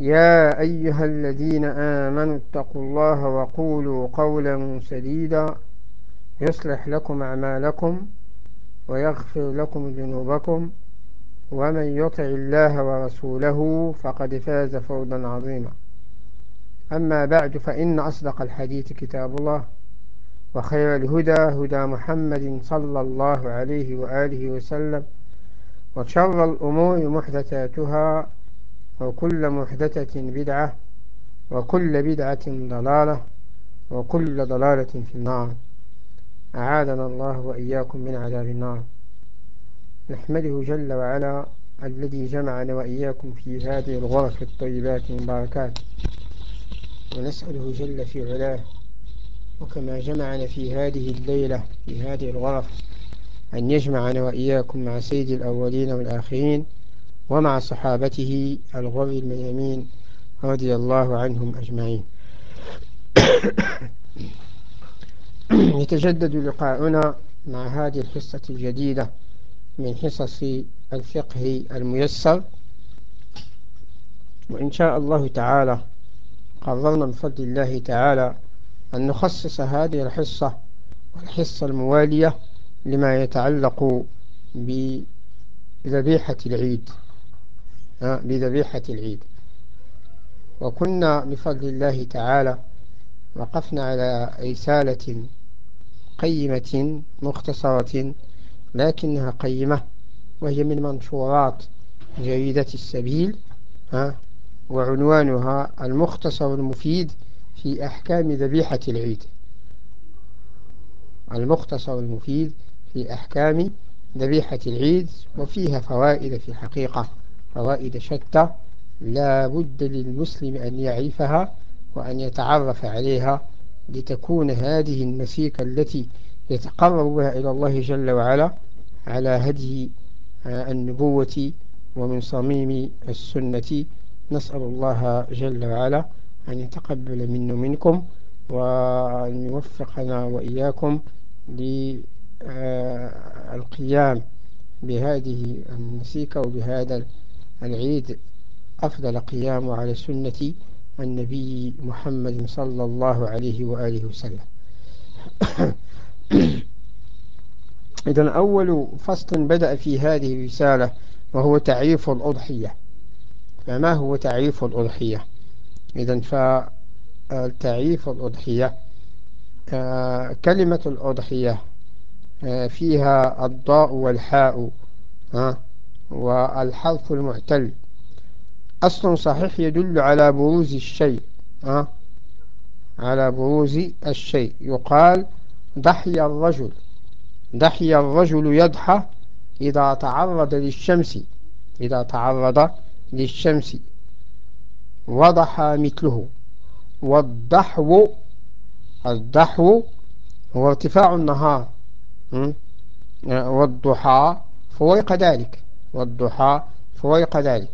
يا أيها الذين آمنوا اتقوا الله وقولوا قولا سديدا يصلح لكم أعمالكم ويغفر لكم ذنوبكم ومن يطع الله ورسوله فقد فاز فوضا عظيما. أما بعد فإن أصدق الحديث كتاب الله وخير الهدى هدى محمد صلى الله عليه وآله وسلم وشر الأمور محدثاتها وكل محدثة بدعة وكل بدعة ضلالة وكل ضلالة في النار. أعاذنا الله وإياكم من عذاب النار. نحمده جل وعلا الذي جمعنا وإياكم في هذه الغرف الطيبات المباركات ونسأله جل في علاه وكما جمعنا في هذه الليلة في هذه الغرف أن يجمعنا وإياكم مع سيد الأولين والآخرين ومع صحابته الغر الميامين رضي الله عنهم أجمعين. يتجدد لقاؤنا مع هذه الحصة الجديدة من حصص الفقه الميسر. وإن شاء الله تعالى قررنا بفضل الله تعالى أن نخصص هذه الحصة والحصة الموالية لما يتعلق بذبيحة العيد. بذبيحة العيد. وكنا بفضل الله تعالى وقفنا على رسالة قيمة مختصرة لكنها قيمة وهي من منشورات جريدة السبيل وعنوانها المختصر المفيد في أحكام ذبيحة العيد. المختصر المفيد في أحكام ذبيحة العيد وفيها فوائد في الحقيقة فوائد شتى لا بد للمسلم أن يعرفها وأن يتعرف عليها لتكون هذه النسيكة التي يتقرب بها إلى الله جل وعلا على هدي النبوة ومن صميم السنة. نسأل الله جل وعلا أن يتقبل منا منكم وأن يوفقنا وإياكم للقيام بهذه النسيكة وبهذا العيد أفضل قيام على سنة النبي محمد صلى الله عليه وآله وسلم. إذا أول فصل بدأ في هذه الرسالة وهو تعريف الأضحية. فما هو تعريف الأضحية؟ إذا فتعريف الأضحية آه، كلمة الأضحية آه، فيها الضاء والحاء والحرف المعتل. أصل صحيح يدل على بروز الشيء على بروز الشيء. يقال ضحي الرجل. ضحي الرجل يضحى إذا تعرض للشمس. إذا تعرض للشمس. وضحى مثله. والضحو الضحو هو ارتفاع النهار والضحى فوق ذلك. والضحى فوق ذلك.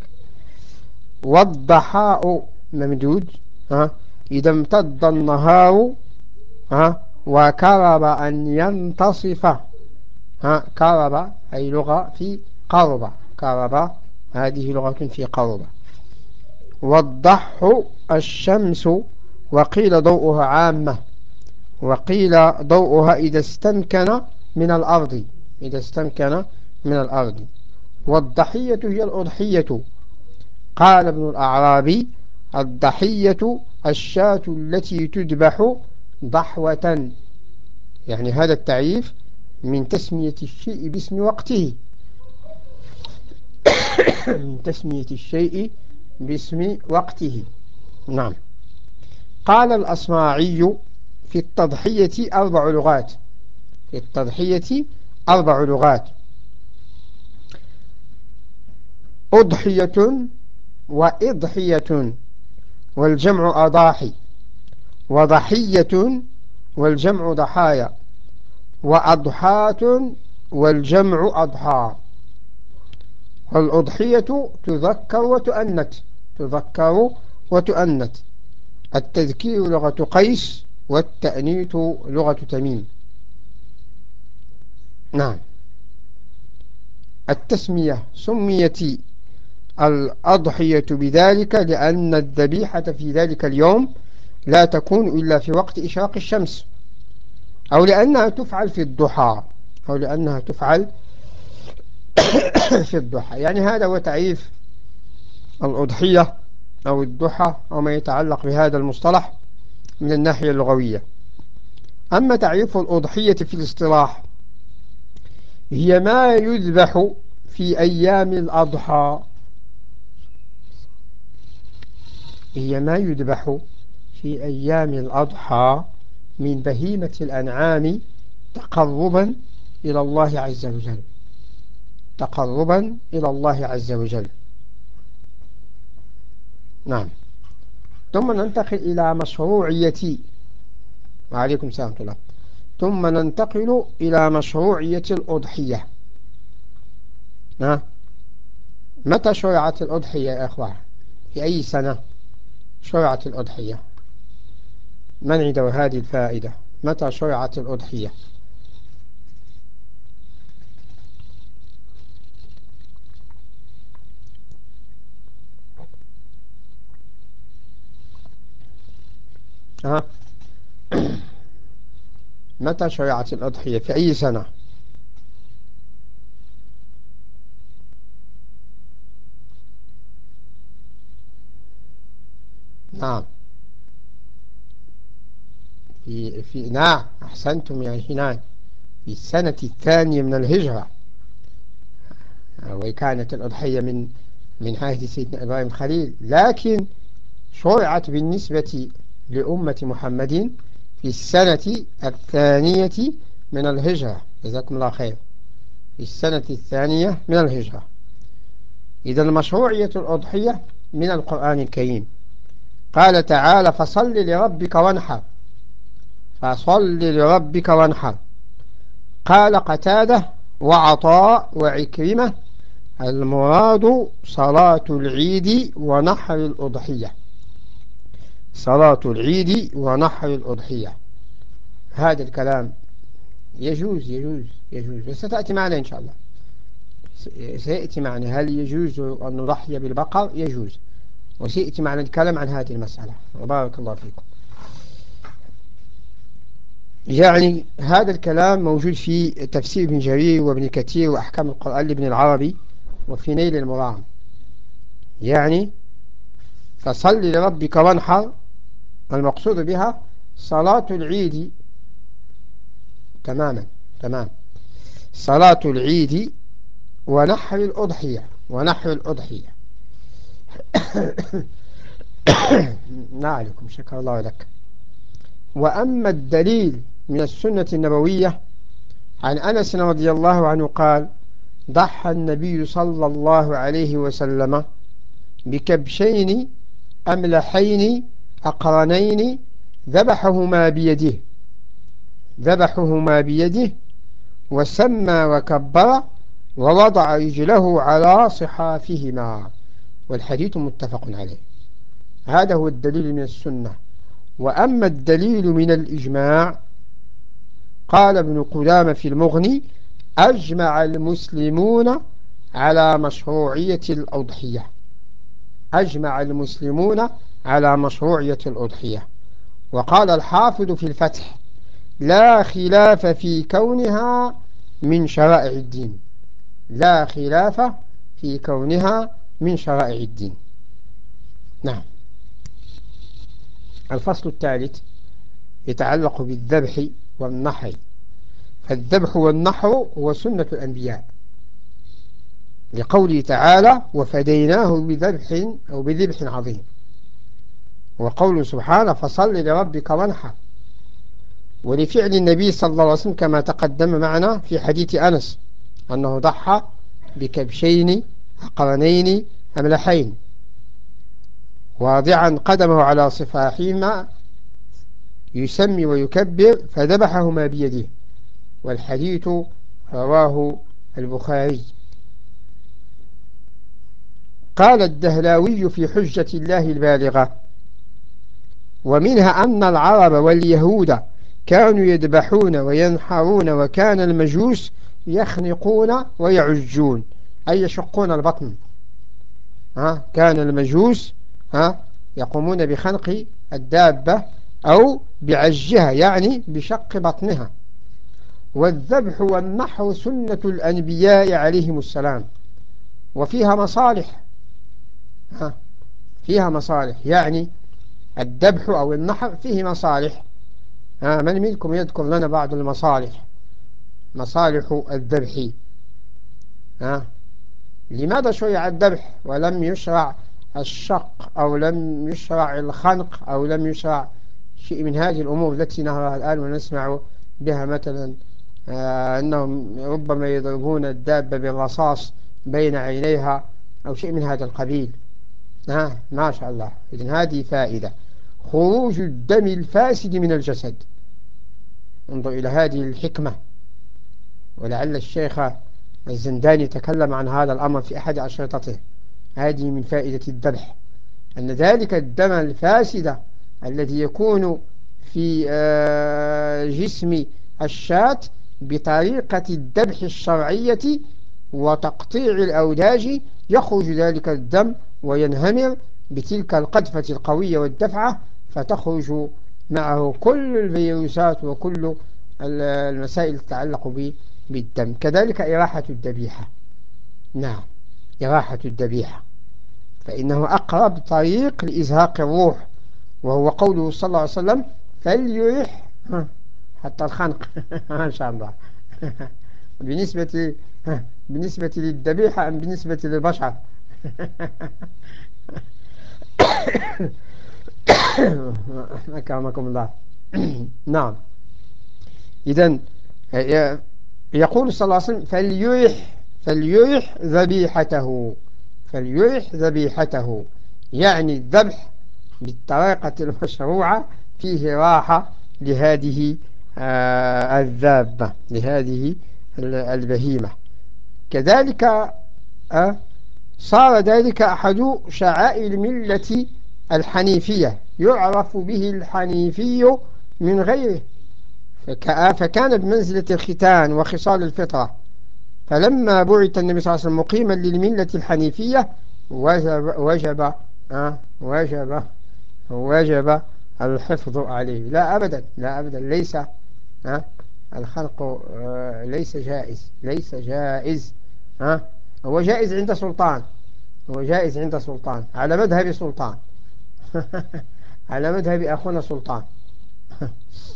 والضحاء ممدود إذا امتد النهار وكرب أن ينتصف كرب أي لغة في قرب كرب هذه لغة في قرب. والضح الشمس وقيل ضوءها عامة وقيل ضوءها إذا استمكن من الأرض إذا استمكن من الأرض. والضحية هي الأضحية. قال ابن الأعرابي الضحية الشاة التي تذبح ضحوة. يعني هذا التعريف من تسمية الشيء باسم وقته. من تسمية الشيء باسم وقته. نعم. قال الأصماعي في التضحية أربع لغات. في التضحية أربع لغات. أضحية وإضحية والجمع أضاحي وضحية والجمع ضحايا وأضحاة والجمع أضحى. والأضحية تذكر وتؤنت تذكر وتؤنت التذكير لغة قيس والتأنيت لغة تميم. نعم. التسمية سميت الأضحية بذلك لأن الذبيحة في ذلك اليوم لا تكون إلا في وقت إشراق الشمس أو لأنها تفعل في الضحى أو لأنها تفعل في الضحى. يعني هذا هو تعريف الأضحية أو الضحى أو ما يتعلق بهذا المصطلح من الناحية اللغوية. أما تعريف الأضحية في الاصطلاح هي ما يذبح في أيام الأضحى. هي ما يذبح في أيام الأضحى من بهيمة الأنعام تقربا إلى الله عز وجل. تقربا إلى الله عز وجل. نعم. ثم ننتقل إلى مشروعية. وعليكم السلام الله. ثم ننتقل إلى مشروعية الأضحية. ها متى شرعت الأضحية يا أخوة؟ في أي سنة؟ شرعت الأضحية؟ من عنده هذه الفائدة؟ متى شرعت الأضحية؟ متى شرعت الأضحية؟ في أي سنة؟ نعم في في نعم أحسنتم يا هنان في السنة الثانية من الهجرة. وكانت الأضحية من من عهد سيدنا إبراهيم الخليل لكن شرعت بالنسبة لأمة محمد في السنة الثانية من الهجرة. جزاكم الله خير. في السنة الثانية من الهجرة. إذا المشروعية الأضحية من القرآن الكريم. قال تعالى فصل لربك وانحر. فصل لربك وانحر. قال قتادة وعطاء وعكرمة المراد صلاة العيد ونحر الأضحية. صلاة العيد ونحر الأضحية. هذا الكلام يجوز يجوز يجوز. وستأتي معنا إن شاء الله. سيأتي معنا. هل يجوز أن نضحي بالبقر؟ يجوز. وسيأتي معنا الكلام عن هذه المسألة. وبارك الله فيكم. يعني هذا الكلام موجود في تفسير ابن جرير وابن كثير وأحكام القرآن لابن العربي وفي نيل المرام. يعني فصل لربك وانحر المقصود بها صلاة العيد. تماما تمام. صلاة العيد ونحر الأضحية ونحر الأضحية. نعلكم شكر الله لك. وأما الدليل من السنة النبوية عن أنس رضي الله عنه قال ضحى النبي صلى الله عليه وسلم بكبشين أملحين أقرنين ذبحهما بيده ذبحهما بيده وسمى وكبر ووضع رجله على صحافهما. والحديث متفق عليه. هذا هو الدليل من السنة. وأما الدليل من الإجماع قال ابن قدامة في المغني أجمع المسلمون على مشروعية الأضحية. أجمع المسلمون على مشروعية الأضحية. وقال الحافظ في الفتح لا خلاف في كونها من شرائع الدين. لا خلاف في كونها من شرائع الدين. نعم. الفصل الثالث يتعلق بالذبح والنحر. فالذبح والنحر هو سنة الأنبياء. لقوله تعالى وفديناه بذبح أو بذبح عظيم وقوله سبحانه فصل لربك وانحر ولفعل النبي صلى الله عليه وسلم كما تقدم معنا في حديث أنس أنه ضحى بكبشين قرنين أملحين. واضعا قدمه على صفاحهما يسمي ويكبر فذبحهما بيده. والحديث رواه البخاري. قال الدهلاوي في حجة الله البالغة ومنها أن العرب واليهود كانوا يذبحون وينحرون وكان المجوس يخنقون ويعجون. أي يشقون البطن؟ ها؟ كان المجوس ها؟ يقومون بخنق الدابة أو بعجها يعني بشق بطنها. والذبح والنحر سنة الأنبياء عليهم السلام. وفيها مصالح ها؟ فيها مصالح يعني الذبح أو النحر فيه مصالح. ها؟ من منكم يذكر لنا بعض المصالح؟ مصالح الذبح. ها؟ لماذا شرع الذبح ولم يشرع الشق أو لم يشرع الخنق أو لم يشرع شيء من هذه الأمور التي نراها الآن ونسمع بها مثلا آه أنهم ربما يضربون الدابة بالرصاص بين عينيها أو شيء من هذا القبيل. آه ما شاء الله. إذن هذه فائدة. خروج الدم الفاسد من الجسد. انظر إلى هذه الحكمة. ولعل الشيخ الزنداني تكلم عن هذا الأمر في أحد أشرطته هذه من فائدة الذبح. أن ذلك الدم الفاسد الذي يكون في آه، جسم الشاة بطريقة الذبح الشرعية وتقطيع الأوداج يخرج ذلك الدم وينهمر بتلك القذفة القوية والدفعة فتخرج معه كل الفيروسات وكل المسائل تتعلق بالدم. كذلك إراحة الذبيحة نعم إراحة الذبيحة فإنه أقرب طريق لإزهاق الروح وهو قوله صلى الله عليه وسلم فليريح حتى الخنق. ما شاء الله. بالنسبة بالنسبة للذبيحة أم بالنسبة للبشر؟ أكرمكم الله. نعم. إذن يقول صلى الله عليه وسلم فليرح فليرح ذبيحته. فليرح ذبيحته. يعني الذبح بالطريقة المشروعة فيه راحة لهذه آه، الذابة لهذه البهيمة. كذلك آه، صار ذلك أحد شعائر الملة الحنيفية. يعرف به الحنيفي من غيره. فكان بمنزلة الختان وخصال الفطرة. فلما بعث النبي صلى الله عليه وسلم مقيما للملة الحنيفية وجب وجب آه وجب وجب الحفظ عليه. لا أبدا لا أبدا. ليس آه الخلق آه ليس جائز ليس جائز آه هو جائز عند سلطان هو جائز عند سلطان على مذهب سلطان. على مذهب أخونا سلطان.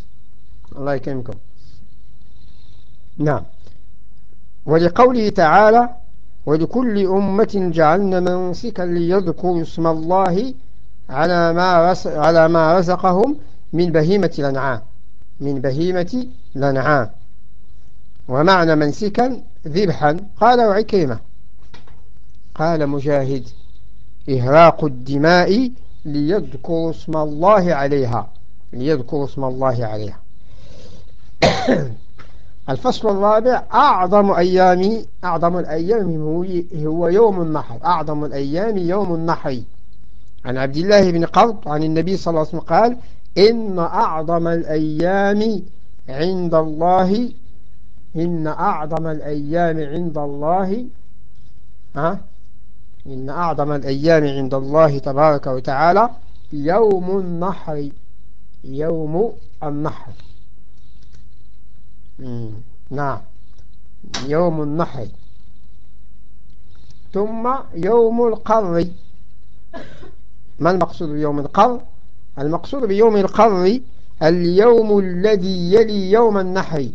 الله يكرمكم. نعم. ولقوله تعالى ولكل أمة جعلنا منسكا ليذكروا اسم الله على ما على ما رزقهم من بهيمة الأنعام. من بهيمة الأنعام. ومعنى منسكا ذبحا. قال عكيمة قال مجاهد إهراق الدماء ليذكروا اسم الله عليها. ليذكروا اسم الله عليها. الفصل الرابع أعظم أيام أعظم الأيام هو, هو يوم النحر أعظم الأيام يوم النحر. عن عبد الله بن قرط عن النبي صلى الله عليه وسلم قال إن أعظم الأيام عند الله إن أعظم الأيام عند الله ها؟ إن أعظم الأيام عند الله تبارك وتعالى يوم النحر يوم النحر. نعم. يوم النحر. ثم يوم القر ما المقصود بيوم القر المقصود بيوم القر اليوم الذي يلي يوم النحر.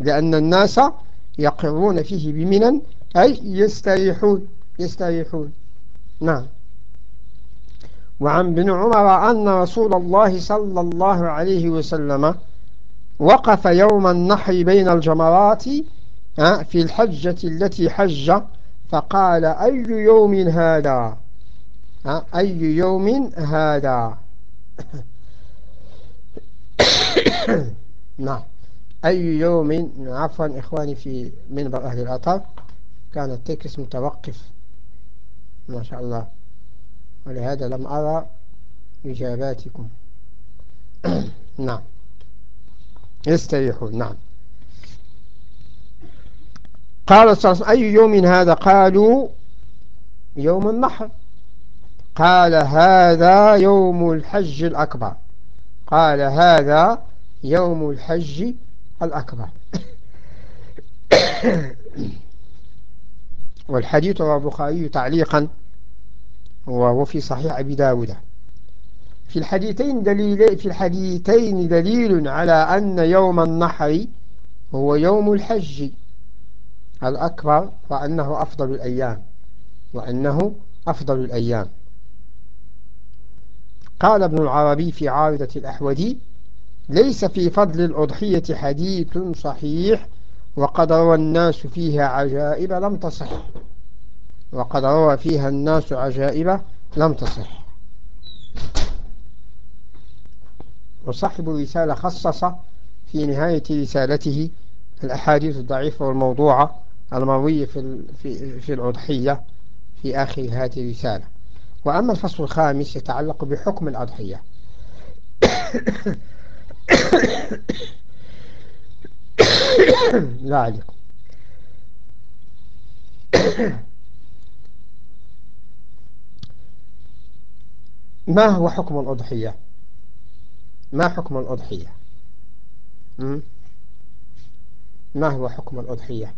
لأن الناس يقرون فيه بمنا أي يستريحون يستريحون. نعم. وعن بن عمر أن رسول الله صلى الله عليه وسلم وقف يوم النحر بين الجمرات في الحجة التي حج فقال أي يوم هذا؟ أي يوم هذا؟ نعم. أي يوم عفوا إخواني في منبر أهل الأطر كان التكس متوقف. ما شاء الله. ولهذا لم أرى إجاباتكم. نعم. يستريحون نعم. قال صلى الله عليه وسلم أي يوم هذا؟ قالوا يوم النحر. قال هذا يوم الحج الأكبر. قال هذا يوم الحج الأكبر. والحديث رواه البخاري تعليقا وهو في صحيح أبي داود. في الحديثين دليل في الحديثين دليل على أن يوم النحر هو يوم الحج الأكبر وأنه أفضل الأيام. وأنه أفضل الأيام. قال ابن العربي في عارضة الأحودي ليس في فضل الأضحية حديث صحيح وقد روى الناس فيها عجائب لم تصح. وقد روى فيها الناس عجائب لم تصح. وصاحب الرسالة خصص في نهاية رسالته الأحاديث الضعيفة والموضوعة المروية في, في, الأضحية في آخر هذه الرسالة. وأما الفصل الخامس يتعلق بحكم الأضحية. لا عليكم. ما هو حكم الأضحية؟ ما حكم الأضحية؟ ما هو حكم الأضحية؟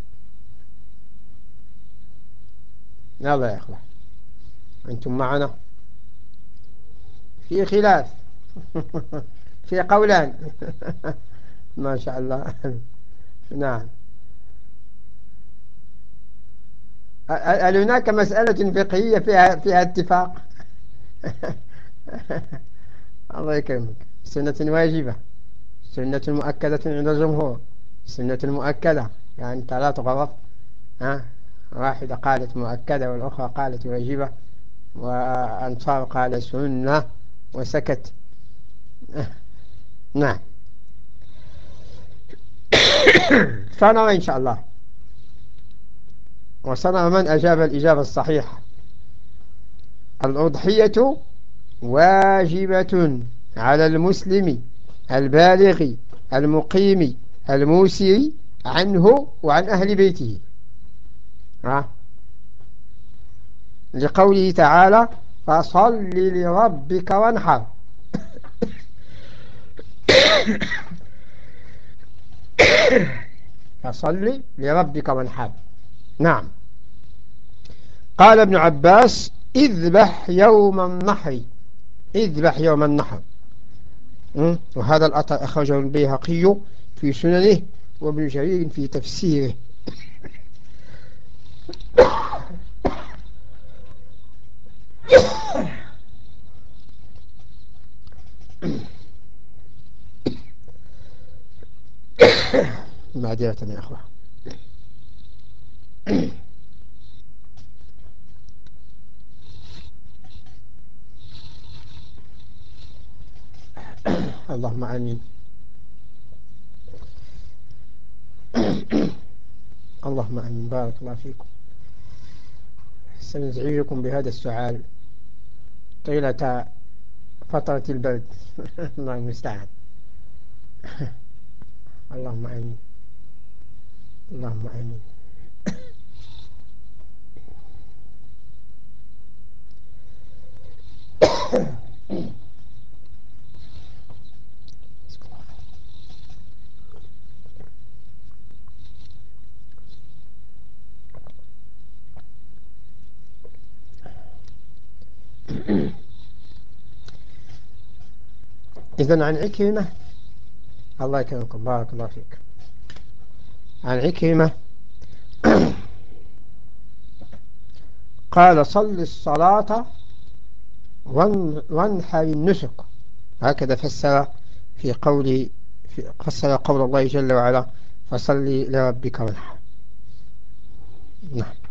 يلا يا أخوة أنتم معنا؟ في خلاف. في قولان. ما شاء الله. نعم. هل هناك مسألة فقهية فيها فيها اتفاق؟ الله يكرمك. سنة واجبة. سنة مؤكدة عند الجمهور. سنة المؤكدة يعني ثلاث غرف ها؟ واحدة قالت مؤكدة والأخرى قالت واجبة. وأنصار قال سنة وسكت. نعم. سنرى إن شاء الله. وسنرى من أجاب الإجابة الصحيحة. الأضحية واجبة. على المسلم البالغ المقيم الموسر عنه وعن أهل بيته. لقوله تعالى فصل لربك وانحر. فصل لربك وانحر. نعم. قال ابن عباس اذبح يوم النحر. اذبح يوم النحر. وهذا الأثر أخرجه البيهقي في سننه وابن جرير في تفسيره. معذرة يا أخوة. اللهم آمين. اللهم آمين. بارك الله فيكم. سنزعجكم بهذا السؤال طيلة فترة البرد. الله المستعان. اللهم آمين. اللهم آمين. Mm-hmm. إذا عن عكرمة الله يكرمكم. بارك الله فيك. عن عكرمة قال صل الصلاة وانحر النسك. هكذا فسر في قول في فسر قول الله جل وعلا فصل لربك وانحر. نعم.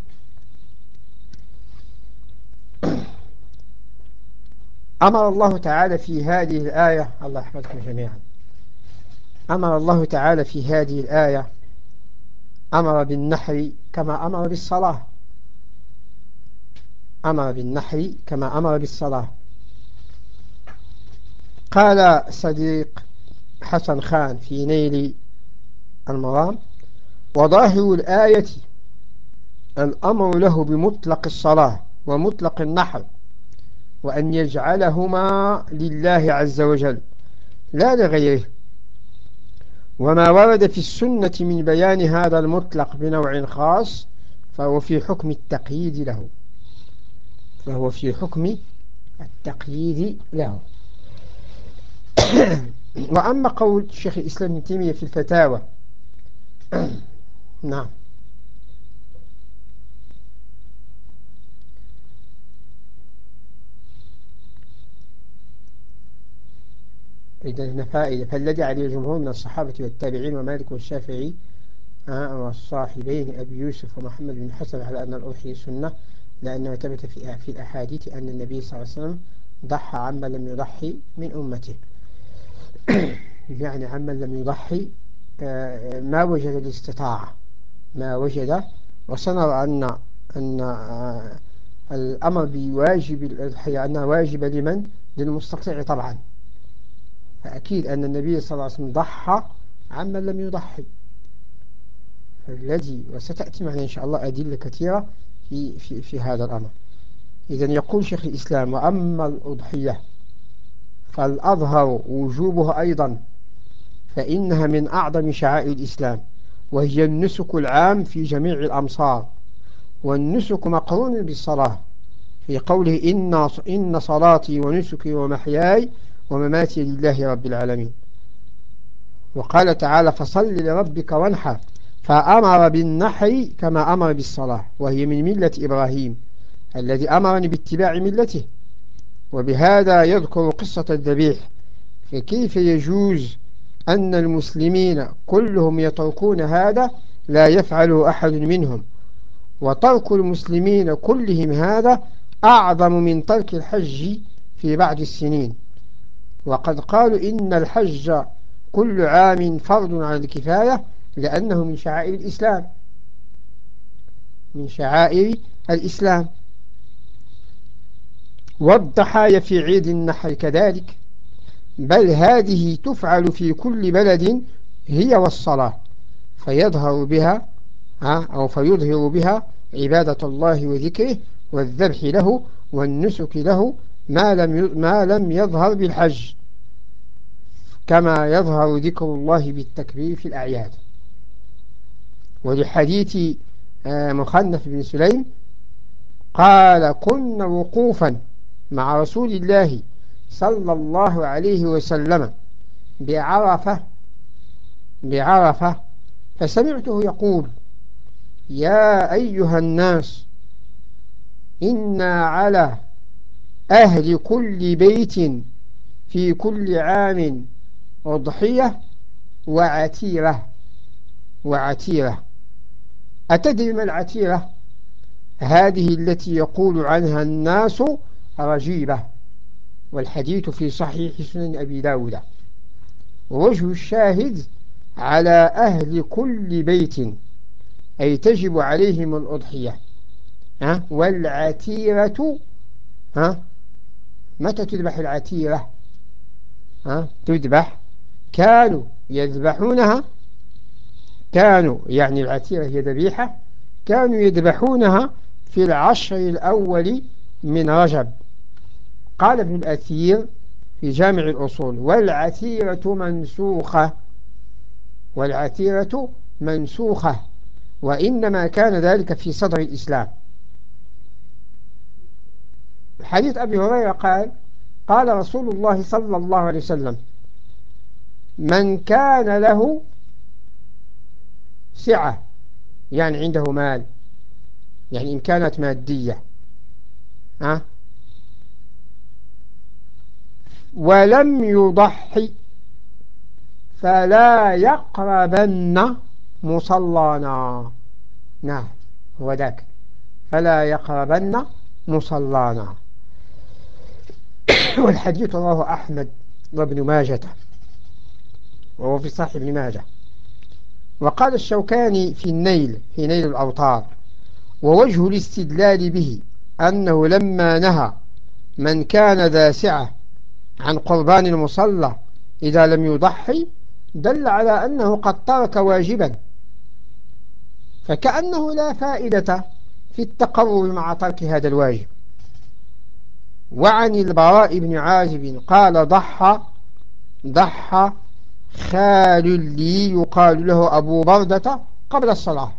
أمر الله تعالى في هذه الآية الله يحفظكم جميعا. أمر الله تعالى في هذه الآية أمر بالنحر كما أمر بالصلاة. أمر بالنحر كما أمر بالصلاة. قال صديق حسن خان في نيل المرام وظاهر الآية الأمر له بمطلق الصلاة ومطلق النحر وأن يجعلهما لله عز وجل. لا لغيره. وما ورد في السنة من بيان هذا المطلق بنوع خاص فهو في حكم التقييد له. فهو في حكم التقييد له. وأما قول الشيخ الإسلام ابن تيمية في الفتاوى. نعم. إذا فائدة فالذي عليه الجمهور من الصحابة والتابعين ومالك والشافعي آه، والصاحبين أبي يوسف ومحمد بن حسن على أن الأضحية سنة لأنه ثبت في في الأحاديث أن النبي صلى الله عليه وسلم ضحى عما لم يضحي من أمته. يعني عمن لم يضحي آه، ما وجد الاستطاعة. ما وجد وسنرى أن أن آه، الأمر بواجب الأضحية أنها واجبة لمن؟ للمستطيع طبعا. فأكيد أن النبي صلى الله عليه وسلم ضحى عمن لم يضحي. فالذي وستأتي معنا إن شاء الله أدلة كثيرة في, في, في هذا الأمر. إذا يقول شيخ الإسلام وأما الأضحية فالأظهر وجوبها أيضا فإنها من أعظم شعائر الإسلام وهي النسك العام في جميع الأمصار والنسك مقرون بالصلاة في قوله إن صلاتي ونسكي ومحياي ومماتي لله رب العالمين. وقال تعالى فصل لربك وانحر. فأمر بالنحر كما أمر بالصلاة وهي من ملة إبراهيم الذي أمرني باتباع ملته. وبهذا يذكر قصة الذبيح فكيف يجوز أن المسلمين كلهم يتركون هذا لا يفعله أحد منهم؟ وترك المسلمين كلهم هذا أعظم من ترك الحج في بعض السنين. وقد قالوا إن الحج كل عام فرض على الكفاية لأنه من شعائر الإسلام. من شعائر الإسلام. والضحايا في عيد النحر كذلك. بل هذه تفعل في كل بلد هي والصلاة. فيظهر بها أو فيظهر بها عبادة الله وذكره والذبح له والنسك له ما لم ما لم يظهر بالحج كما يظهر ذكر الله بالتكبير في الأعياد. ولحديث آه، مخنف بن سليم قال كنا وقوفا مع رسول الله صلى الله عليه وسلم بعرفة بعرفة فسمعته يقول يا أيها الناس إنا على أهل كل بيت في كل عام أضحية وعتيرة وعتيرة. أتدري ما العتيرة؟ هذه التي يقول عنها الناس رجيبة والحديث في صحيح سنن أبي داود. ووجه الشاهد على أهل كل بيت أي تجب عليهم الأضحية. والعتيرة ها؟ متى تذبح العتيرة؟ ها؟ تذبح؟ كانوا يذبحونها. كانوا يعني العتيرة هي ذبيحة. كانوا يذبحونها في العشر الأول من رجب. قال ابن الأثير في جامع الأصول والعتيرة منسوخة. والعتيرة منسوخة. وإنما كان ذلك في صدر الإسلام. حديث أبي هريرة قال قال رسول الله صلى الله عليه وسلم من كان له سعة يعني عنده مال يعني إمكانات مادية ها ولم يضحي فلا يقربن مصلانا. نعم هو ذاك. فلا يقربن مصلانا. والحديث رواه أحمد وابن ماجة وهو في صحيح ابن ماجة. وقال الشوكاني في النيل في نيل الأوطار ووجه الاستدلال به أنه لما نهى من كان ذا سعة عن قربان المصلى إذا لم يضحي دل على أنه قد ترك واجبا. فكأنه لا فائدة في التقرب مع ترك هذا الواجب. وعن البراء بن عازب قال ضحى ضحى خال لي يقال له أبو بردة قبل الصلاة.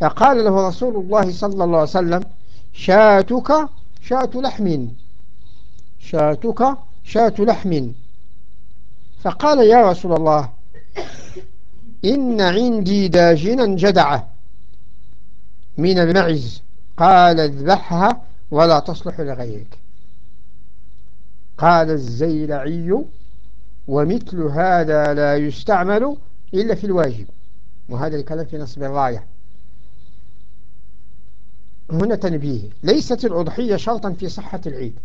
فقال له رسول الله صلى الله عليه وسلم شاتك شات لحم شاتك شات لحم. فقال يا رسول الله إن عندي داجنا جدعة من المعز. قال اذبحها ولا تصلح لغيرك. قال الزيلعي ومثل هذا لا يستعمل إلا في الواجب. وهذا الكلام في نصب الراية. هنا تنبيه ليست الأضحية شرطا في صحة العيد.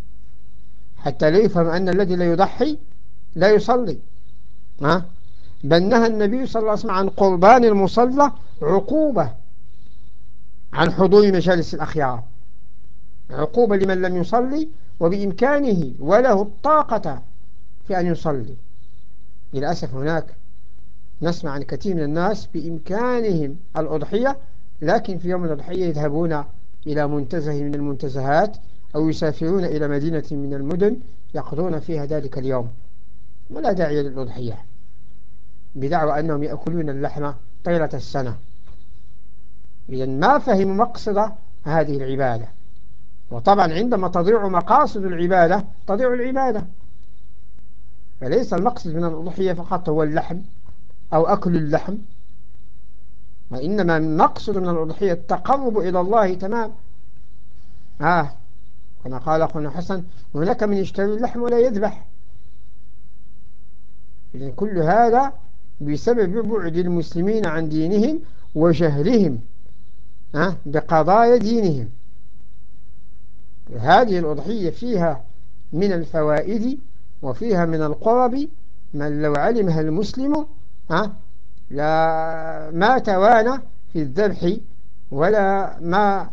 حتى لا يفهم أن الذي لا يضحي لا يصلي. ها؟ بل نهى النبي صلى الله عليه وسلم عن قربان المصلى عقوبة عن حضور مجالس الأخيار. عقوبة لمن لم يصلي وبإمكانه وله الطاقة في أن يصلي. للأسف هناك نسمع عن كثير من الناس بإمكانهم الأضحية لكن في يوم الأضحية يذهبون إلى منتزه من المنتزهات أو يسافرون إلى مدينة من المدن يقضون فيها ذلك اليوم. ولا داعي للأضحية بدعوى أنهم يأكلون اللحم طيلة السنة. إذا ما فهموا مقصد هذه العبادة؟ وطبعا عندما تضيع مقاصد العبادة تضيع العبادة. فليس المقصد من الأضحية فقط هو اللحم أو أكل اللحم وإنما المقصد من الأضحية التقرب إلى الله تمام. آه كما قال أخونا حسن هناك من يشتري اللحم ولا يذبح. إذن كل هذا بسبب بعد المسلمين عن دينهم وجهلهم آه بقضايا دينهم. هذه الأضحية فيها من الفوائد وفيها من القرب من لو علمها المسلم ها لا ما توانى في الذبح ولا ما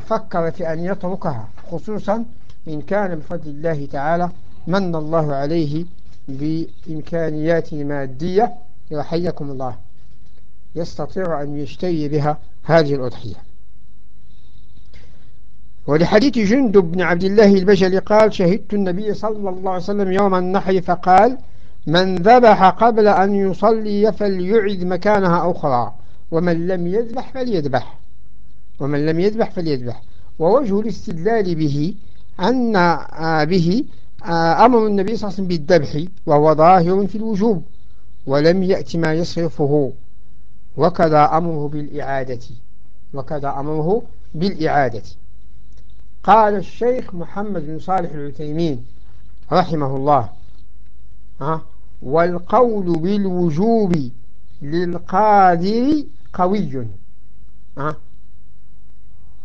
فكر في أن يتركها خصوصا إن كان بفضل الله تعالى من الله عليه بإمكانيات مادية يحييكم الله. يستطيع أن يشتري بها هذه الأضحية. ولحديث جندب بن عبد الله البجلي قال شهدت النبي صلى الله عليه وسلم يوم النحر فقال من ذبح قبل أن يصلي فليعد مكانها أخرى ومن لم يذبح فليذبح ومن لم يذبح فليذبح. ووجه الاستدلال به أن آه، به آه، أمر النبي صلى الله عليه وسلم بالذبح وهو ظاهر في الوجوب ولم يأت ما يصرفه وكذا أمره بالإعادة وكذا أمره بالإعادة. قال الشيخ محمد بن صالح العثيمين رحمه الله ها والقول بالوجوب للقادر قوي ها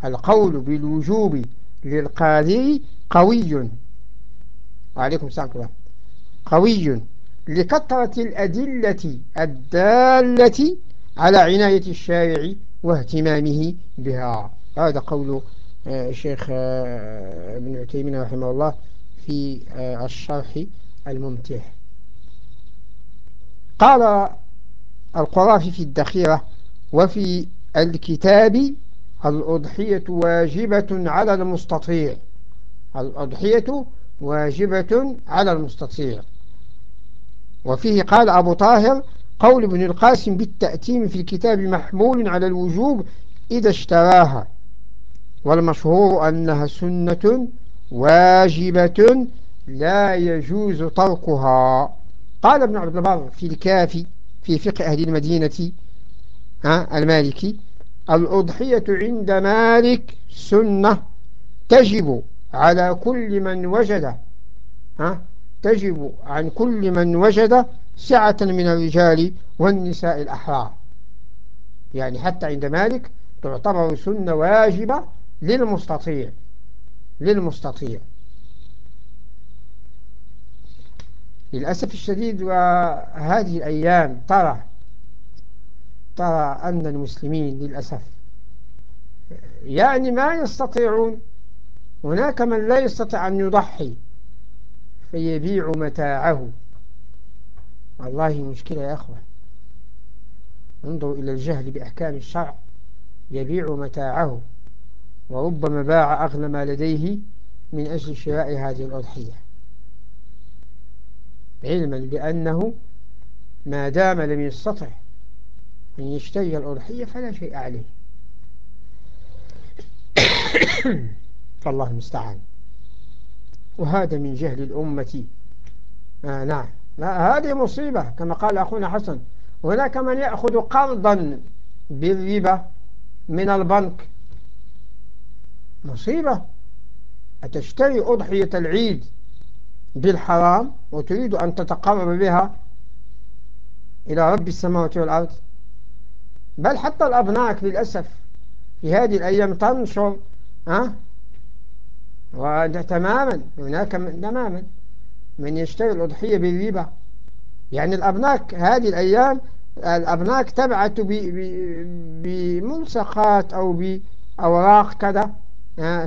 القول بالوجوب للقادر قوي. وعليكم السلام قوي لكثرة الأدلة الدالة على عناية الشارع واهتمامه بها. هذا قول الشيخ آه، ابن عثيمين رحمه الله في آه، الشرح الممتع. قال القرافي في الدخيرة وفي الكتاب الأضحية واجبة على المستطيع. الأضحية واجبة على المستطيع. وفيه قال أبو طاهر قول ابن القاسم بالتأتيم في الكتاب محمول على الوجوب إذا اشتراها. والمشهور أنها سنة واجبة لا يجوز تركها قال ابن عبد البر في الكافي في فقه أهل المدينة المالكي الأضحية عند مالك سنة تجب على كل من وجد تجب عن كل من وجد سعة من الرجال والنساء الأحرار. يعني حتى عند مالك تعتبر سنة واجبة للمستطيع للمستطيع. للأسف الشديد وهذه الأيام ترى ترى أن المسلمين للأسف يعني ما يستطيعون. هناك من لا يستطيع أن يضحي فيبيع متاعه. والله مشكلة يا أخوة. انظروا إلى الجهل بأحكام الشرع. يبيع متاعه. وربما باع أغلى ما لديه من أجل شراء هذه الأضحية. علما بأنه ما دام لم يستطع أن يشتري الأضحية فلا شيء عليه. فالله المستعان. وهذا من جهل الأمة. آه نعم. هذه مصيبة. كما قال أخونا حسن هناك من يأخذ قرضا بالربا من البنك. مصيبة أتشتري أضحية العيد بالحرام وتريد أن تتقرب بها إلى رب السماوات والأرض؟ بل حتى الأبناك للأسف في هذه الأيام تنشر ها؟ وتماما هناك تماما من يشتري الأضحية بالربا. يعني الأبناك هذه الأيام الأبناك تبعث بملصقات أو بأوراق كذا.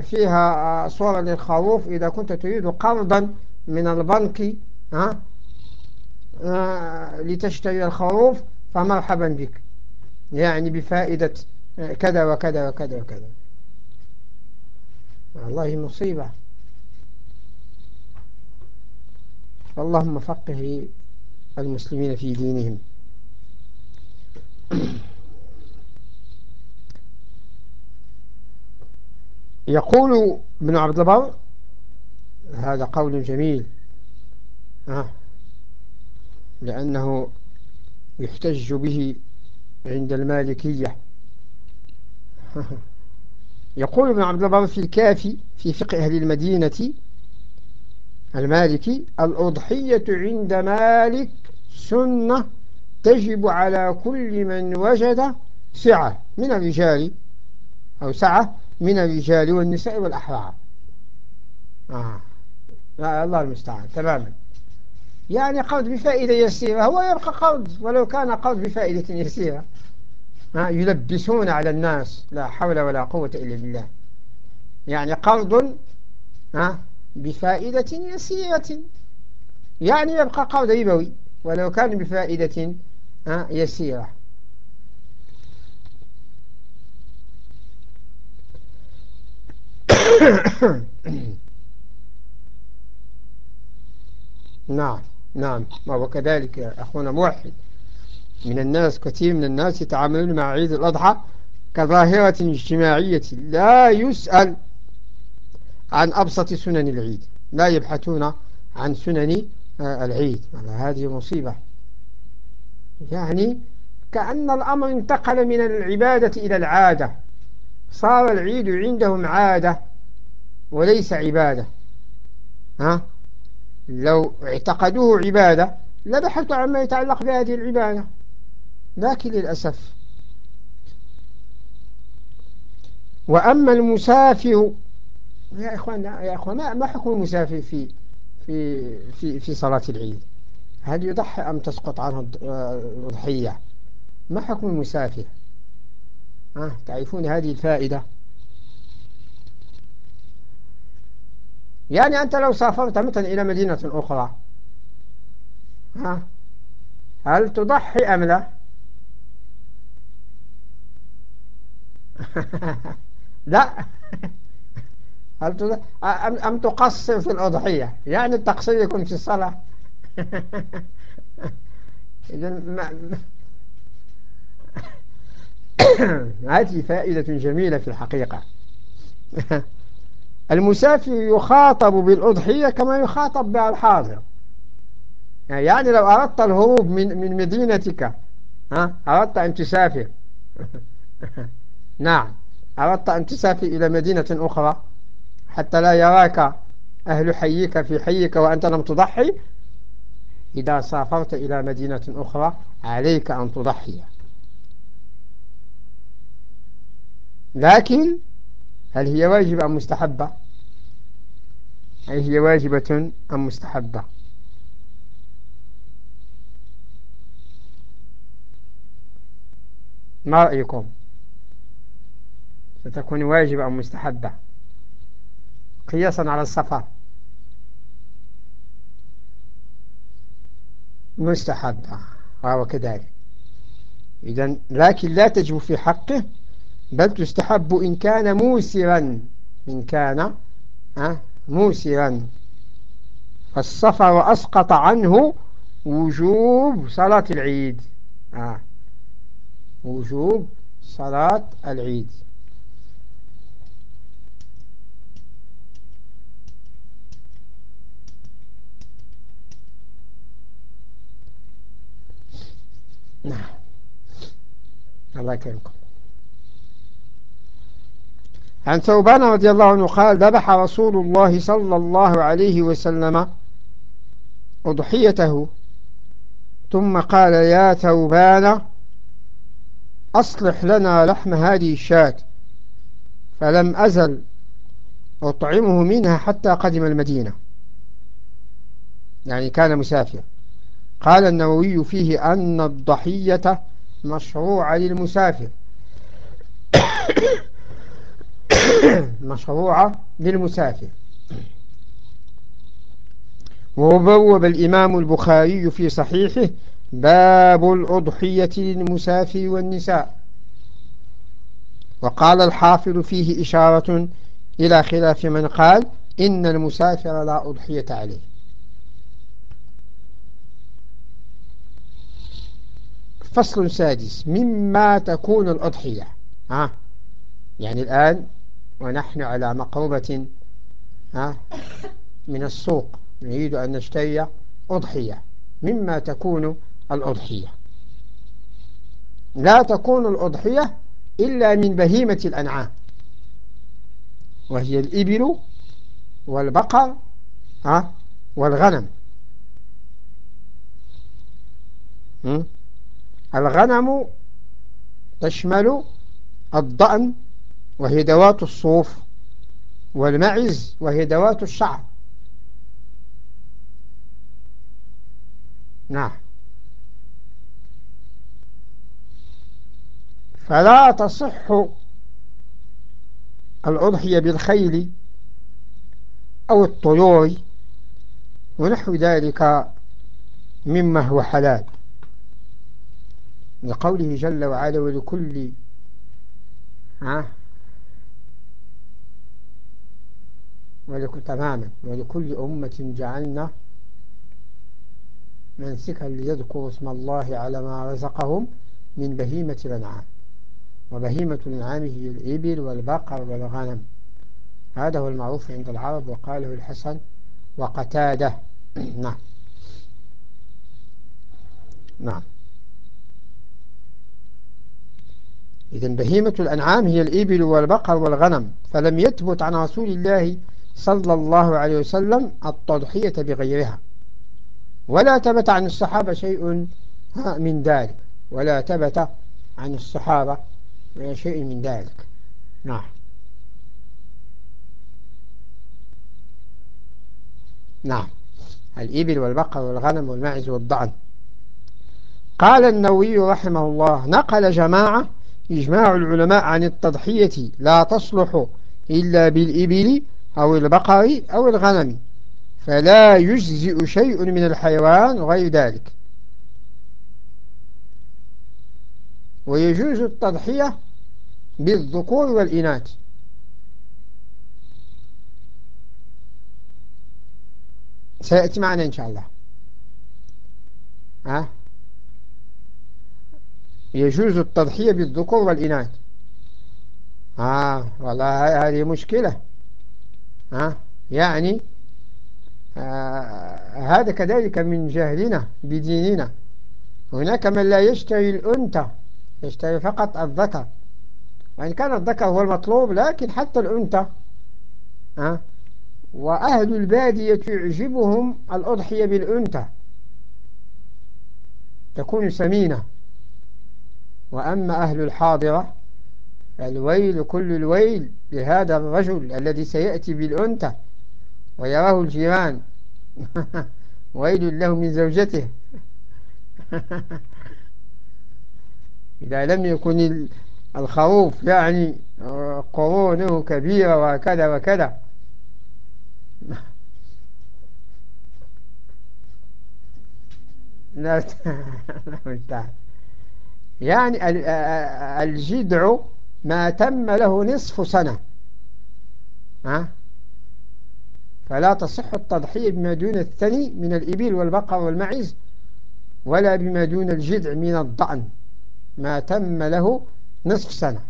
فيها صورة للخروف إذا كنت تريد قرضا من البنك ها لتشتري الخروف فمرحبا بك. يعني بفائدة كذا وكذا وكذا وكذا. والله مصيبة. اللهم فقه المسلمين في دينهم. يقول ابن عبد البر هذا قول جميل. آه. لأنه يحتج به عند المالكية. يقول ابن عبد البر في الكافي في فقه أهل المدينة المالكي الأضحية عند مالك سنة تجب على كل من وجد سعة من الرجال أو سعة من الرجال والنساء والأحرار آه. لا الله المستعان تماما يعني قرض بفائدة يسيرة هو يبقى قرض ولو كان قرض بفائدة يسيرة آه. يلبسون على الناس لا حول ولا قوة إلا بالله يعني قرض آه. بفائدة يسيرة يعني يبقى قرض ربوي ولو كان بفائدة. يسيرة نعم نعم. وكذلك أخونا موحد. من الناس كثير من الناس يتعاملون مع عيد الأضحى كظاهرة اجتماعية لا يسأل عن أبسط سنن العيد. لا يبحثون عن سنن آه، العيد. هذه مصيبة. يعني كأن الأمر انتقل من العبادة إلى العادة. صار العيد عندهم عادة. وليس عبادة. ها؟ لو اعتقدوه عبادة لبحثوا عما يتعلق بهذه العبادة. لكن للأسف. وأما المسافر يا إخوان يا إخوان ما حكم المسافر في في في في صلاة العيد؟ هل يضحي أم تسقط عنه الضحية؟ ما حكم المسافر؟ ها؟ تعرفون هذه الفائدة؟ يعني أنت لو سافرت مثلا إلى مدينة أخرى؟ ها؟ هل تضحي أم لا؟ لا. هل تضحي أم, أم تقصر في الأضحية؟ يعني التقصير يكون في الصلاة. إذا ما هذه فائدة جميلة في الحقيقة. المسافر يخاطب بالأضحية كما يخاطب بالحاضر. يعني لو أردت الهروب من من مدينتك ها؟ أردت أن تسافر. نعم. أردت أن تسافر إلى مدينة أخرى حتى لا يراك أهل حيك في حيك وأنت لم تضحي؟ إذا سافرت إلى مدينة أخرى عليك أن تضحي. لكن هل هي واجبة أم مستحبة؟ هل هي واجبة أم مستحبة؟ ما رأيكم؟ ستكون واجبة أم مستحبة؟ قياسا على السفر. مستحبة وهو كذلك. إذن لكن لا تجب في حقه بل تستحب إن كان موسرا إن كان موسرا. فالسفر أسقط عنه وجوب صلاة العيد. آه. وجوب صلاة العيد. نعم. الله يكرمكم. عن ثوبان رضي الله عنه قال ذبح رسول الله صلى الله عليه وسلم أضحيته ثم قال يا ثوبان أصلح لنا لحم هذه الشاة. فلم أزل أطعمه منها حتى قدم المدينة. يعني كان مسافر قال النووي فيه أن الضحية مشروعة للمسافر. مشروعة للمسافر. وبوب الإمام البخاري في صحيحه باب الأضحية للمسافر والنساء. وقال الحافظ فيه إشارة إلى خلاف من قال إن المسافر لا أضحية عليه. فصل سادس مما تكون الأضحية. ها؟ يعني الآن ونحن على مقربة من السوق. نريد أن نشتري أضحية مما تكون الأضحية. لا تكون الأضحية إلا من بهيمة الأنعام وهي الإبل والبقر ها والغنم. الغنم تشمل الضأن وهي دوات الصوف والمعز وهي دوات الشعر. نعم. فلا تصح الأضحية بالخيل أو الطيور ونحو ذلك مما هو حلال. لقوله جل وعلا ولكل ها؟ ولكل تماما. ولكل أمة جعلنا منسكا ليذكروا اسم الله على ما رزقهم من بهيمة الأنعام. وبهيمة الأنعام هي الإبل والبقر والغنم. هذا هو المعروف عند العرب وقاله الحسن وقتاده. نعم. نعم. إذا بهيمة الأنعام هي الإبل والبقر والغنم. فلم يثبت عن رسول الله صلى الله عليه وسلم التضحية بغيرها. ولا ثبت عن الصحابة شيء من ذلك. ولا ثبت عن الصحابة شيء من ذلك. نعم. نعم. الإبل والبقر والغنم والمعز والضعن قال النووي رحمه الله نقل جماعة إجماع العلماء عن التضحية لا تصلح إلا بالإبل أو البقر أو الغنم. فلا يجزئ شيء من الحيوان غير ذلك. ويجوز التضحية بالذكور والإناث. سيأتي معنا إن شاء الله. ها؟ يجوز التضحية بالذكور والإناث. آه والله هذه مشكلة. ها؟ يعني آه هذا كذلك من جهلنا بديننا. هناك من لا يشتري الأنثى يشتري فقط الذكر. وإن كان الذكر هو المطلوب لكن حتى الأنثى أه؟ وأهل البادية يعجبهم الأضحية بالأنثى. تكون سمينة. وأما أهل الحاضرة الويل كل الويل لهذا الرجل الذي سيأتي بالأنثى ويراه الجيران. ويل له من زوجته. إذا لم يكن الخروف يعني قرونه كبيرة وكذا وكذا. لا يعني الجدع ما تم له نصف سنة. ها؟ فلا تصح التضحية بما دون الثني من الإبل والبقر والمعز ولا بما دون الجدع من الضأن. ما تم له نصف سنة.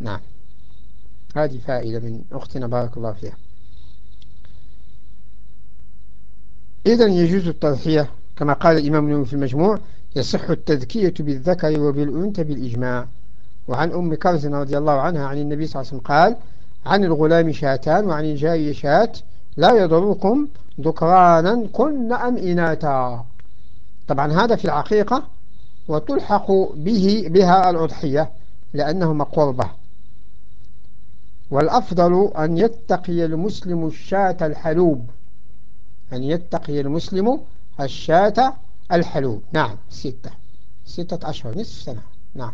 نعم. هذه فائدة من أختنا بارك الله فيها. إذا يجوز التضحية كما قال الإمام في المجموع يصح التذكية بالذكر وبالأنثى بالإجماع. وعن أم كرز رضي الله عنها عن النبي صلى الله عليه وسلم قال عن الغلام شاتان وعن الجارية شات لا يضركم ذكرانا كن أم إناتا طبعا هذا في العقيقة وتلحق به بها الأضحية لأنهما قربة. والأفضل أن يتقي المسلم الشاة الحلوب. أن يتقي المسلم الشاة الحلوب. نعم ستة. ستة أشهر نصف سنة. نعم.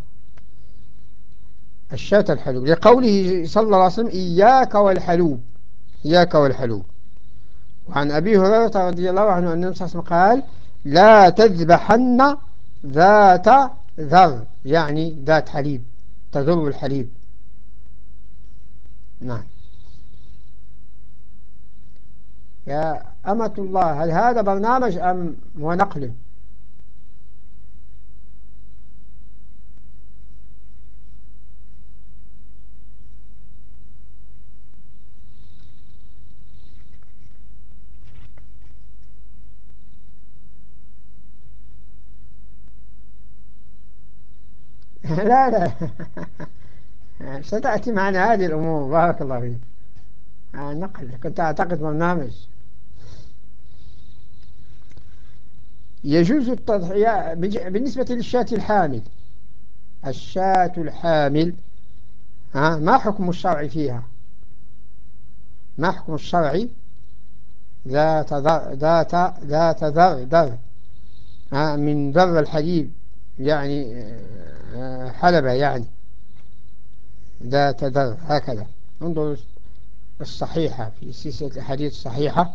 الشاة الحلوب. لقوله صلى الله عليه وسلم إياك والحلوب. إياك والحلوب. وعن أبي هريرة رضي الله عنه أن النبي صلى الله عليه وسلم قال لا تذبحن ذات ذر يعني ذات حليب تذر الحليب. نعم. يا أمة الله هل هذا برنامج أم هو نقل لا لا. ستأتي معنا هذه الأمور. بارك الله فيك. آه، نقل. كنت أعتقد برنامج يجوز التضحية بالنسبة للشاة الحامل. الشاة الحامل ها ما حكم الشرع فيها؟ ما حكم الشرع؟ ذات ذات ذات ذر ذر من ذر الحليب يعني آه، حلبة يعني. ذات ذر هكذا. انظروا الصحيحة في سلسلة الحديث الصحيحة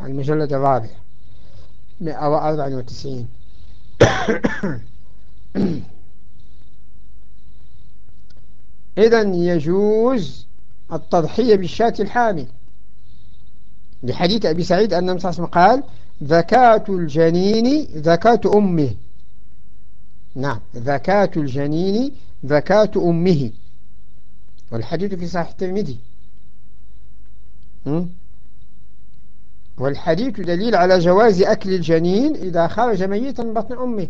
المجلد الرابع 194 إذا يجوز التضحية بالشاة الحامل. لحديث أبي سعيد أن النبي صلى الله عليه وسلم قال زكاة الجنين زكاة أمه. نعم. زكاة الجنين زكاة أمه. والحديث في صحيح الترمذي. والحديث دليل على جواز أكل الجنين إذا خرج ميتا من بطن أمه.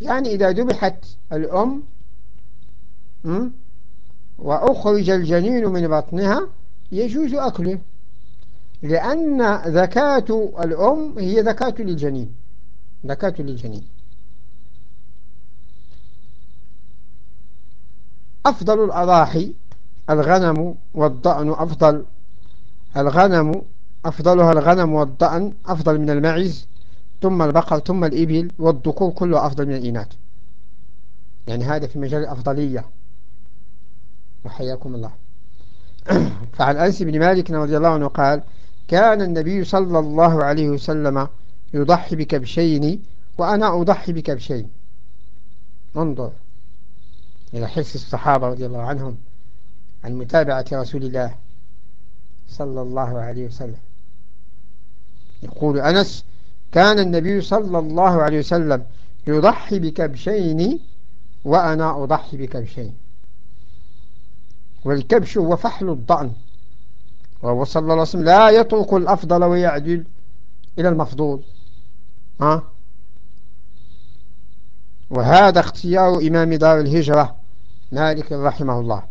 يعني إذا ذبحت الأم وأخرج الجنين من بطنها يجوز أكله. لأن ذكاة الأم هي ذكاة للجنين. ذكاة للجنين. أفضل الأضاحي الغنم والضأن أفضل. الغنم أفضلها الغنم والضأن أفضل من المعز ثم البقر ثم الإبل والذكور كله أفضل من الإناث. يعني هذا في مجال الأفضلية. وحياكم الله. فعن أنس بن مالك رضي الله عنه قال كان النبي صلى الله عليه وسلم يضحي بكبشين وأنا أضحي بكبشين. انظر. إلى حرص الصحابة رضي الله عنهم عن متابعة رسول الله صلى الله عليه وسلم. يقول أنس كان النبي صلى الله عليه وسلم يضحي بكبشين وأنا أضحي بكبشين. والكبش هو فحل الضأن وهو صلى الله عليه وسلم لا يترك الأفضل ويعدل إلى المفضول. ها؟ وهذا اختيار إمام دار الهجرة مالك رحمه الله.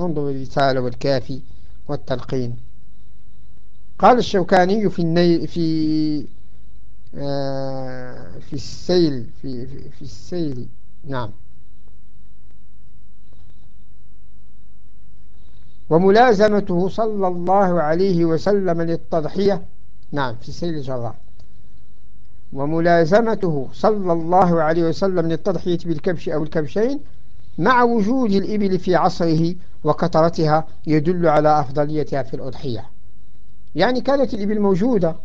انظر الرسالة والكافي والتلقين. قال الشوكاني في الني في آه في السيل في, في, السيل. نعم. وملازمته صلى الله عليه وسلم للتضحية. نعم في السيل الجراح وملازمته صلى الله عليه وسلم للتضحية بالكبش أو الكبشين مع وجود الإبل في عصره وكثرتها يدل على أفضليتها في الأضحية. يعني كانت الإبل موجودة.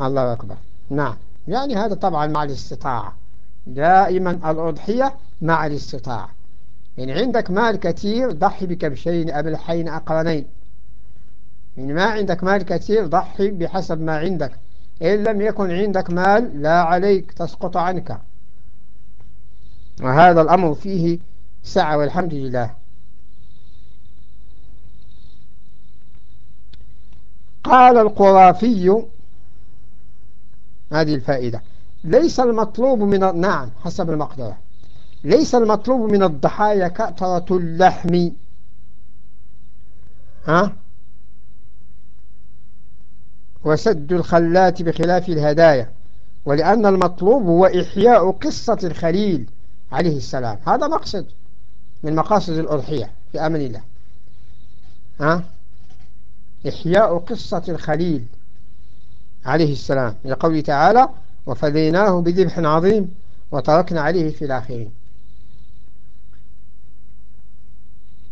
الله أكبر. نعم. يعني هذا طبعا مع الاستطاعة. دائما الأضحية مع الاستطاعة. يعني عندك مال كثير ضحي بكبشين أبلحين أقرنين. يعني ما عندك مال كثير ضحي بحسب ما عندك. إن لم يكن عندك مال لا عليك تسقط عنك. وهذا الأمر فيه سعة والحمد لله. قال القرافي هذه الفائدة ليس المطلوب من نعم حسب المقدرة. ليس المطلوب من الضحايا كأطرة اللحم. ها؟ وسد الخلات بخلاف الهدايا. ولأن المطلوب هو إحياء قصة الخليل. عليه السلام. هذا مقصد من مقاصد الأضحية في أمن الله. ها؟ إحياء قصة الخليل عليه السلام. لقوله تعالى وفديناه بذبح عظيم وتركنا عليه في الآخرين.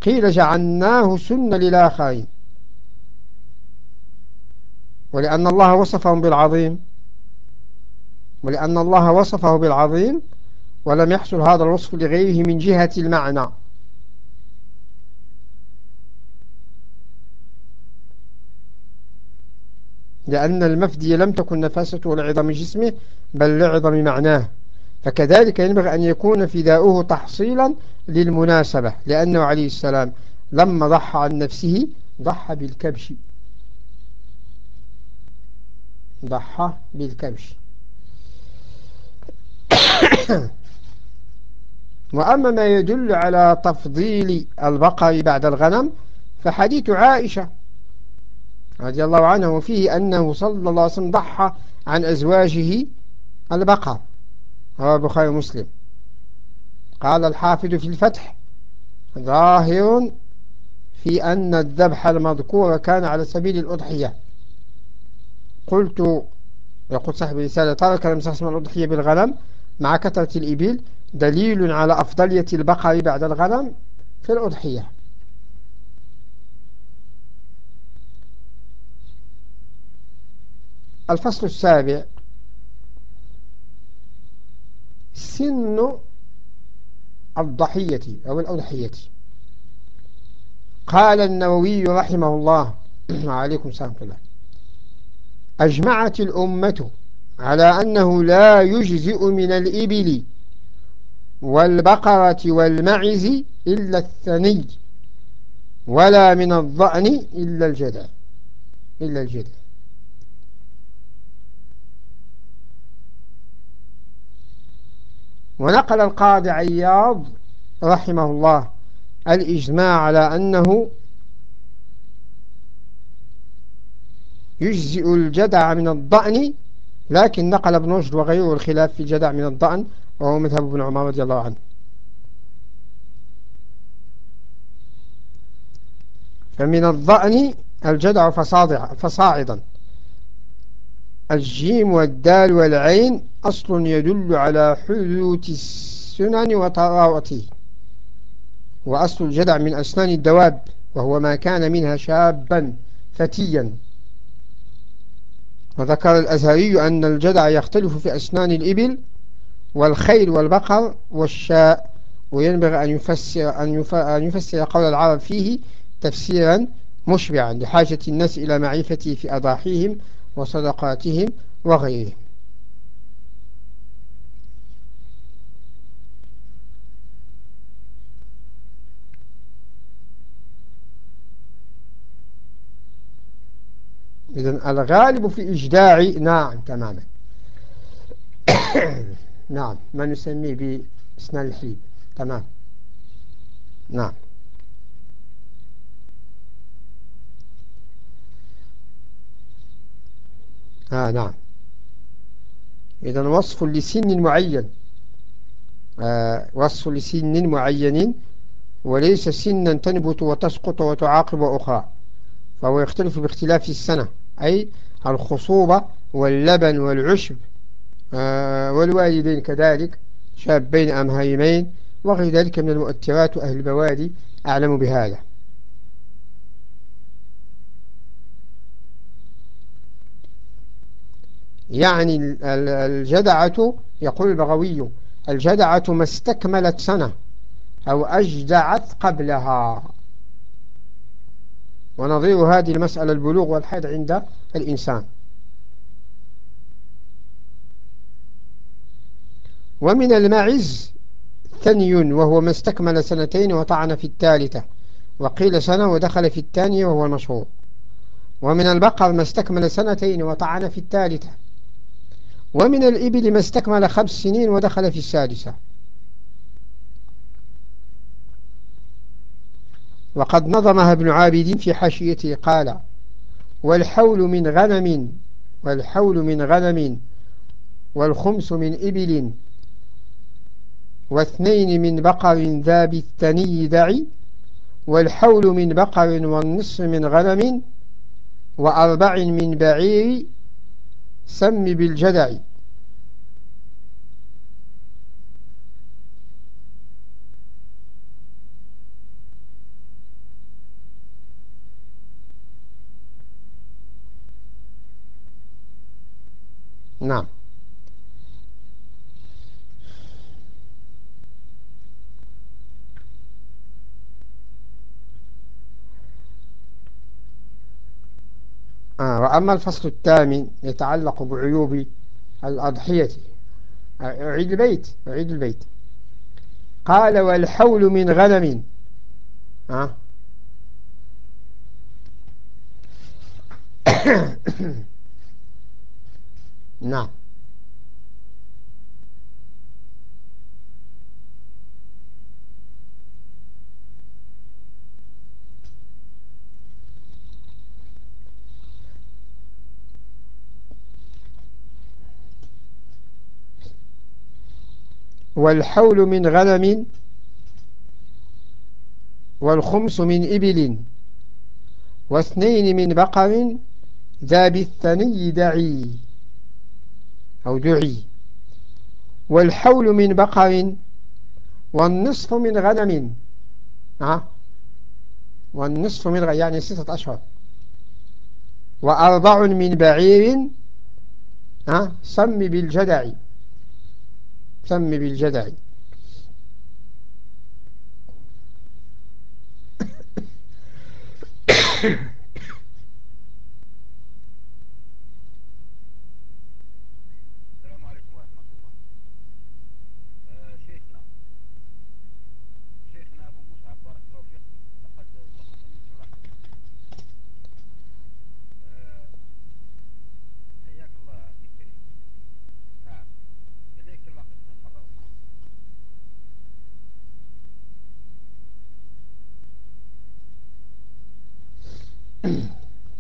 قيل جعلناه سنة للآخرين. ولأن الله وصفهم بالعظيم. ولأن الله وصفه بالعظيم ولم يحصل هذا الوصف لغيره من جهة المعنى. لأن المفدي لم تكن نفاسته لعظم جسمه بل لعظم معناه. فكذلك ينبغي أن يكون فداؤه تحصيلا للمناسبة لأنه عليه السلام لما ضحى عن نفسه ضحى بالكبش. ضحى بالكبش. وأما ما يدل على تفضيل البقر بعد الغنم فحديث عائشة رضي الله عنه وفيه أنه صلى الله عليه وسلم ضحى عن أزواجه البقر هو البخاري مسلم قال الحافظ في الفتح ظاهر في أن الذبح المذكور كان على سبيل الأضحية. قلت يقول صاحب الرسالة ترك لم الأضحية بالغنم مع كثرة الإبل دليل على أفضلية البقر بعد الغنم في الأضحية. الفصل السابع. سن الضحية أو الأضحية. قال النووي رحمه الله عليكم سلام الله. أجمعت الأمة على أنه لا يجزئ من الإبل والبقرة والمعز إلا الثني ولا من الضأن إلا الجدع إلا الجدع. ونقل القاضي عياض رحمه الله الإجماع على أنه يجزئ الجدع من الضأن لكن نقل ابن رشد وغيره الخلاف في الجدع من الضأن وهو مذهب ابن عمر رضي الله عنه. فمن الضأن الجدع فصاعدا الجيم والدال والعين أصل يدل على حدوث السنن وطراوته. وأصل الجدع من أسنان الدواب وهو ما كان منها شابا فتيا. وذكر الأزهري أن الجدع يختلف في أسنان الإبل والخيل والبقر والشاء وينبغي أن يفسر, أن يفسر قول العرب فيه تفسيرا مشبعا لحاجة الناس إلى معرفته في أضاحيهم وصدقاتهم وغيرهم. إذن الغالب في إجداع نعم تماما. نعم ما نسميه باسنان الحليب. تمام. نعم. آه نعم. إذا وصف لسن معين. آه وصف لسن معين وليس سنا تنبت وتسقط وتعاقب أخرى فهو يختلف باختلاف السنة أي الخصوبة واللبن والعشب والوالدين كذلك شابين أم هيمين وغير ذلك من المؤثرات وأهل البوادي أعلم بهذا. يعني الجدعة يقول البغوي الجدعة ما استكملت سنة أو أجدعت قبلها. ونظير هذه المسألة البلوغ والحيض عند الإنسان. ومن المعز ثني وهو ما استكمل سنتين وطعن في الثالثة وقيل سنة ودخل في الثانية وهو المشهور. ومن البقر ما استكمل سنتين وطعن في الثالثة. ومن الإبل ما استكمل خمس سنين ودخل في السادسة. وقد نظمها ابن عابد في حاشيته قال والحول من غنم والحول من غنم والخمس من إبل واثنين من بقر ذاب الثني دعي والحول من بقر والنصف من غنم وأربع من بعير سم بالجدع. نعم. وأما الفصل الثامن يتعلق بعيوب الأضحية أعيد البيت أعيد البيت. قال والحول من غنم. آه نعم. والحول من غنم والخمس من إبل واثنين من بقر ذا بالثني دعي أو دعي والحول من بقر والنصف من غنم أه؟ والنصف من غنم يعني ستة أشهر وأربع من بعير أه؟ سم بالجدع سم بالجدع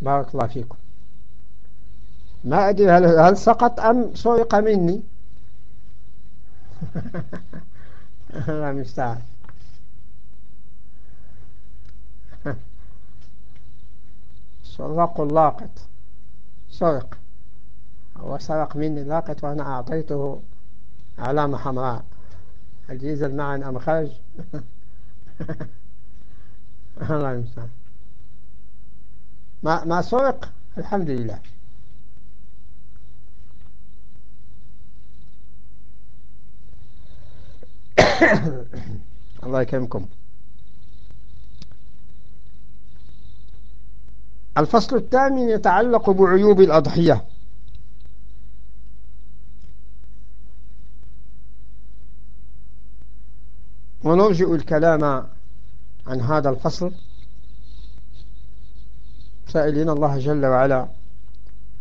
بارك الله فيكم. ما أدري هل, هل سقط أم سرق مني؟ الله مستعان سرق اللاقط سرق هو سرق مني اللاقط وأنا أعطيته علامة حمراء ينزل معا أم خرج؟ الله المستعان ما ما سرق؟ الحمد لله. الله يكرمكم. الفصل الثامن يتعلق بعيوب الأضحية. ونرجئ الكلام عن هذا الفصل. سائلين الله جل وعلا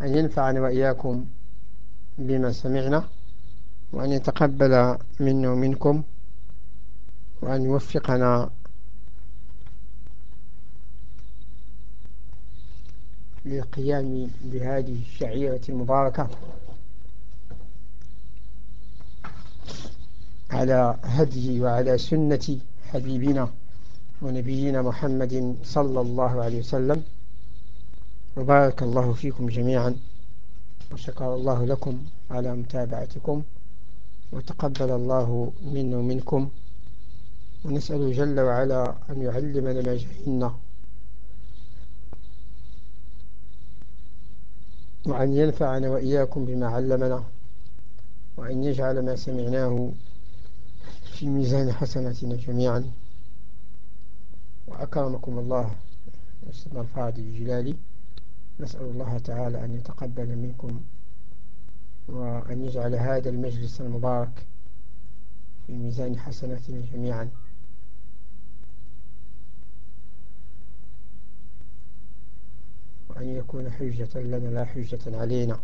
أن ينفعنا وإياكم بما سمعنا وأن يتقبل منا ومنكم وأن يوفقنا. للقيام بهذه الشعيرة المباركة على هديه وعلى سنة حبيبنا ونبينا محمد صلى الله عليه وسلم. وبارك الله فيكم جميعا وشكر الله لكم على متابعتكم وتقبل الله منا ومنكم ونسأل جل وعلا أن يعلمنا ما جهلنا وأن ينفعنا وإياكم بما علمنا وأن يجعل ما سمعناه في ميزان حسناتنا جميعا. وأكرمكم الله أستاذ الفاضل جلالي نسأل الله تعالى أن يتقبل منكم وأن يجعل هذا المجلس المبارك في ميزان حسناتنا جميعا. وأن يكون حجة لنا لا حجة علينا.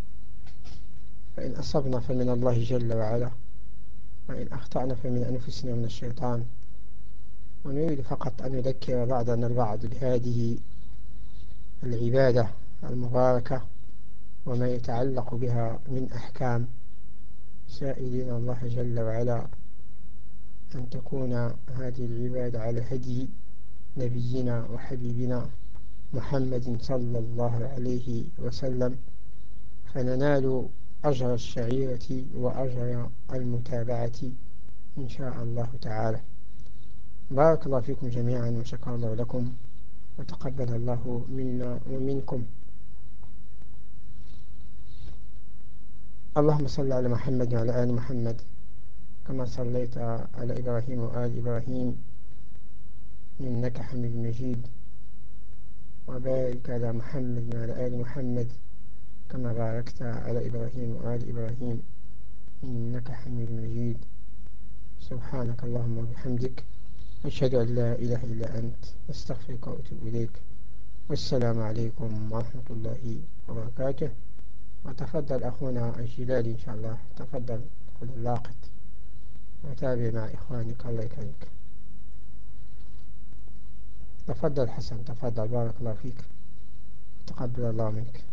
فإن أصبنا فمن الله جل وعلا. وإن أخطأنا فمن أنفسنا من الشيطان. ونريد فقط أن نذكر بعضنا البعض بهذه العبادة. المباركة وما يتعلق بها من أحكام سائلين الله جل وعلا أن تكون هذه العبادة على هدي نبينا وحبيبنا محمد صلى الله عليه وسلم. فننال أجر الشعيرة وأجر المتابعة إن شاء الله تعالى. بارك الله فيكم جميعا وشكر الله لكم وتقبل الله منا ومنكم. اللهم صل على محمد وعلى آل محمد كما صليت على إبراهيم وآل إبراهيم إنك حميد مجيد. وبارك على محمد وعلى آل محمد كما باركت على إبراهيم وآل إبراهيم إنك حميد مجيد. سبحانك اللهم وبحمدك أشهد أن لا إله إلا أنت أستغفرك وأتوب إليك. والسلام عليكم ورحمة الله وبركاته. وتفضل أخونا الجلالي إن شاء الله. تفضل خذ اللاقط وتابع مع إخوانك. الله يكرمك. تفضل حسن تفضل. بارك الله فيك. تقبل الله منك.